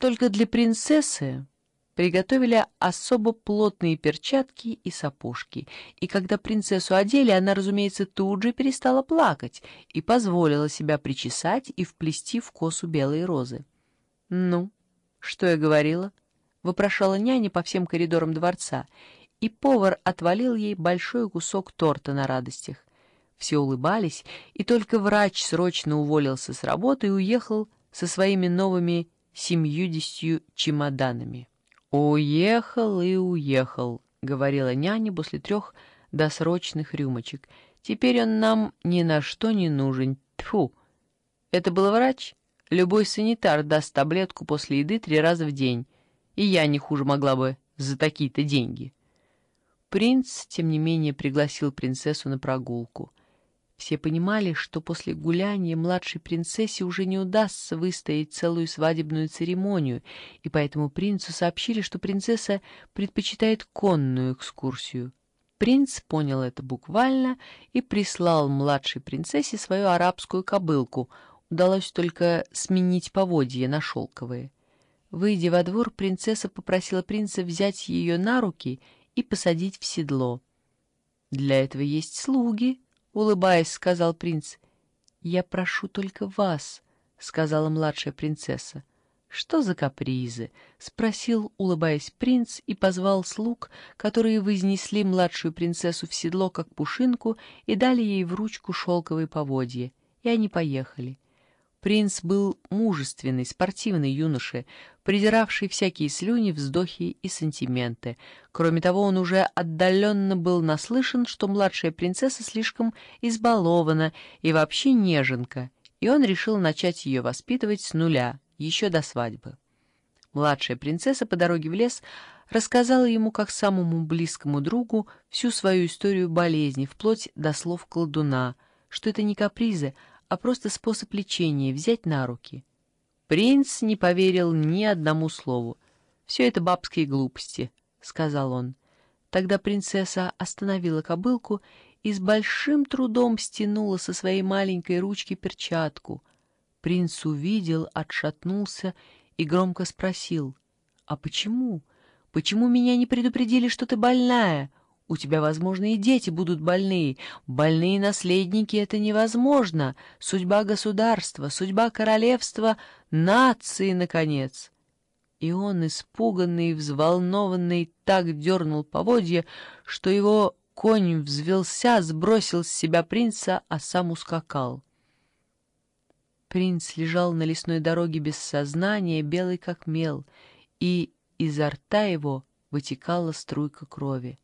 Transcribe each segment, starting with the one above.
Только для принцессы приготовили особо плотные перчатки и сапожки, и когда принцессу одели, она, разумеется, тут же перестала плакать и позволила себя причесать и вплести в косу белые розы. «Ну, что я говорила?» — вопрошала няня по всем коридорам дворца, и повар отвалил ей большой кусок торта на радостях. Все улыбались, и только врач срочно уволился с работы и уехал со своими новыми семьюдесятью чемоданами. «Уехал и уехал», — говорила няня после трех досрочных рюмочек. «Теперь он нам ни на что не нужен. Тьфу! Это был врач? Любой санитар даст таблетку после еды три раза в день, и я не хуже могла бы за такие-то деньги». Принц, тем не менее, пригласил принцессу на прогулку — все понимали, что после гуляния младшей принцессе уже не удастся выстоять целую свадебную церемонию, и поэтому принцу сообщили, что принцесса предпочитает конную экскурсию. Принц понял это буквально и прислал младшей принцессе свою арабскую кобылку. Удалось только сменить поводья на шелковые. Выйдя во двор, принцесса попросила принца взять ее на руки и посадить в седло. «Для этого есть слуги», — улыбаясь, сказал принц. «Я прошу только вас», — сказала младшая принцесса. «Что за капризы?» — спросил, улыбаясь принц, и позвал слуг, которые вознесли младшую принцессу в седло, как пушинку, и дали ей в ручку шелковые поводья. И они поехали. Принц был мужественный, спортивный юноша, презиравший всякие слюни, вздохи и сантименты. Кроме того, он уже отдаленно был наслышан, что младшая принцесса слишком избалована и вообще неженка, и он решил начать ее воспитывать с нуля, еще до свадьбы. Младшая принцесса по дороге в лес рассказала ему, как самому близкому другу, всю свою историю болезни, вплоть до слов колдуна, что это не капризы, а просто способ лечения — взять на руки. Принц не поверил ни одному слову. «Все это бабские глупости», — сказал он. Тогда принцесса остановила кобылку и с большим трудом стянула со своей маленькой ручки перчатку. Принц увидел, отшатнулся и громко спросил, «А почему? Почему меня не предупредили, что ты больная?» У тебя, возможно, и дети будут больные. Больные наследники — это невозможно. Судьба государства, судьба королевства, нации, наконец. И он, испуганный и взволнованный, так дернул поводья, что его конь взвелся, сбросил с себя принца, а сам ускакал. Принц лежал на лесной дороге без сознания, белый как мел, и изо рта его вытекала струйка крови.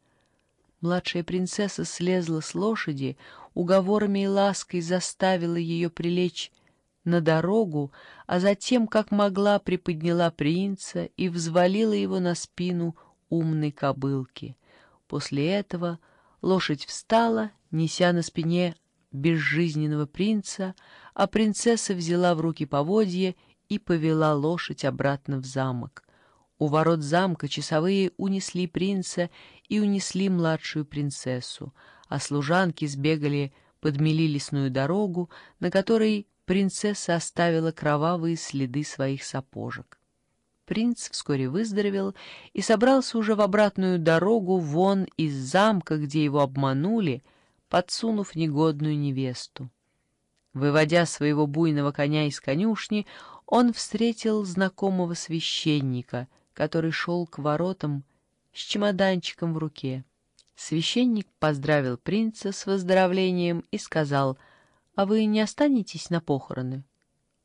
Младшая принцесса слезла с лошади, уговорами и лаской заставила ее прилечь на дорогу, а затем, как могла, приподняла принца и взвалила его на спину умной кобылки. После этого лошадь встала, неся на спине безжизненного принца, а принцесса взяла в руки поводье и повела лошадь обратно в замок. У ворот замка часовые унесли принца и унесли младшую принцессу, а служанки сбегали, подмели лесную дорогу, на которой принцесса оставила кровавые следы своих сапожек. Принц вскоре выздоровел и собрался уже в обратную дорогу вон из замка, где его обманули, подсунув негодную невесту. Выводя своего буйного коня из конюшни, он встретил знакомого священника — который шел к воротам с чемоданчиком в руке. Священник поздравил принца с выздоровлением и сказал, «А вы не останетесь на похороны?»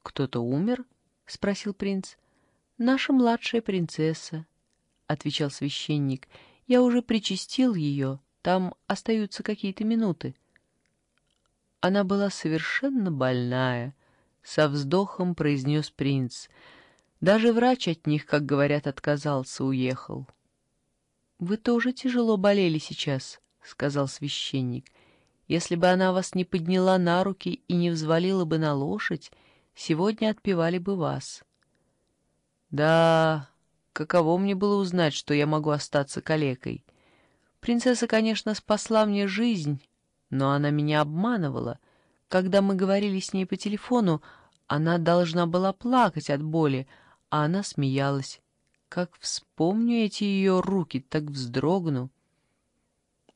«Кто-то умер?» — спросил принц. «Наша младшая принцесса», — отвечал священник. «Я уже причастил ее, там остаются какие-то минуты». Она была совершенно больная, — со вздохом произнес принц — даже врач от них, как говорят, отказался, уехал. — Вы тоже тяжело болели сейчас, — сказал священник. — Если бы она вас не подняла на руки и не взвалила бы на лошадь, сегодня отпевали бы вас. — Да, каково мне было узнать, что я могу остаться калекой. Принцесса, конечно, спасла мне жизнь, но она меня обманывала. Когда мы говорили с ней по телефону, она должна была плакать от боли, а она смеялась. Как вспомню эти ее руки, так вздрогну.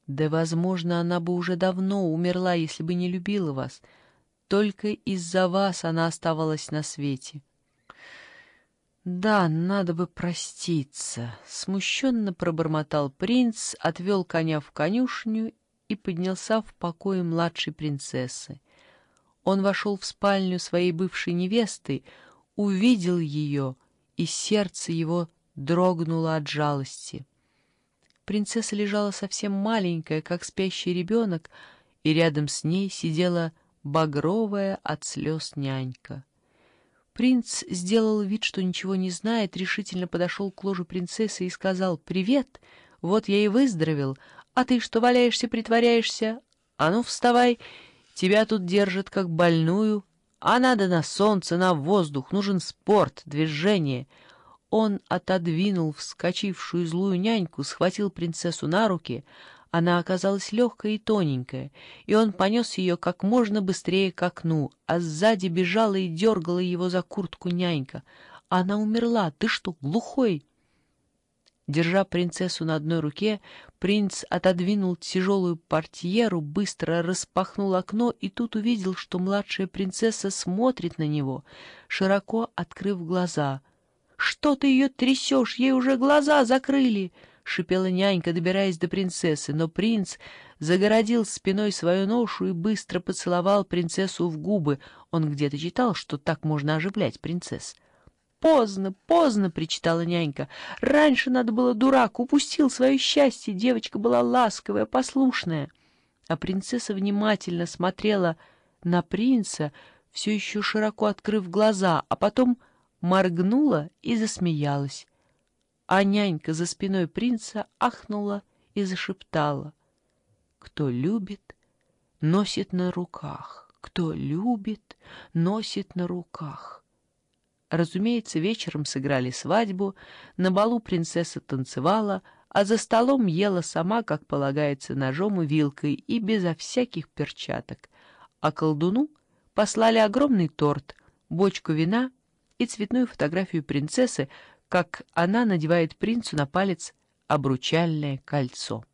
Да, возможно, она бы уже давно умерла, если бы не любила вас. Только из-за вас она оставалась на свете. «Да, надо бы проститься», — смущенно пробормотал принц, отвел коня в конюшню и поднялся в покое младшей принцессы. Он вошел в спальню своей бывшей невесты, увидел ее, и сердце его дрогнула от жалости. Принцесса лежала совсем маленькая, как спящий ребенок, и рядом с ней сидела багровая от слез нянька. Принц сделал вид, что ничего не знает, решительно подошел к ложу принцессы и сказал «Привет, вот я и выздоровел, а ты что валяешься, притворяешься? А ну, вставай, тебя тут держат как больную, а надо на солнце, на воздух, нужен спорт, движение». Он отодвинул вскочившую злую няньку, схватил принцессу на руки. Она оказалась легкая и тоненькая, и он понес ее как можно быстрее к окну, а сзади бежала и дергала его за куртку нянька. Она умерла. Ты что, глухой? Держа принцессу на одной руке, принц отодвинул тяжелую портьеру, быстро распахнул окно и тут увидел, что младшая принцесса смотрит на него, широко открыв глаза — «Что ты ее трясешь? Ей уже глаза закрыли!» — шипела нянька, добираясь до принцессы, но принц загородил спиной свою ношу и быстро поцеловал принцессу в губы. Он где-то читал, что так можно оживлять принцесс. «Поздно, поздно!» — причитала нянька. «Раньше надо было, дурак, упустил свое счастье. Девочка была ласковая, послушная». А принцесса внимательно смотрела на принца, все еще широко открыв глаза, а потом моргнула и засмеялась. А нянька за спиной принца ахнула и зашептала. «Кто любит, носит на руках, кто любит, носит на руках». Разумеется, вечером сыграли свадьбу, на балу принцесса танцевала, а за столом ела сама, как полагается, ножом и вилкой и безо всяких перчаток. А колдуну послали огромный торт, бочку вина и цветную фотографию принцессы, как она надевает принцу на палец обручальное кольцо.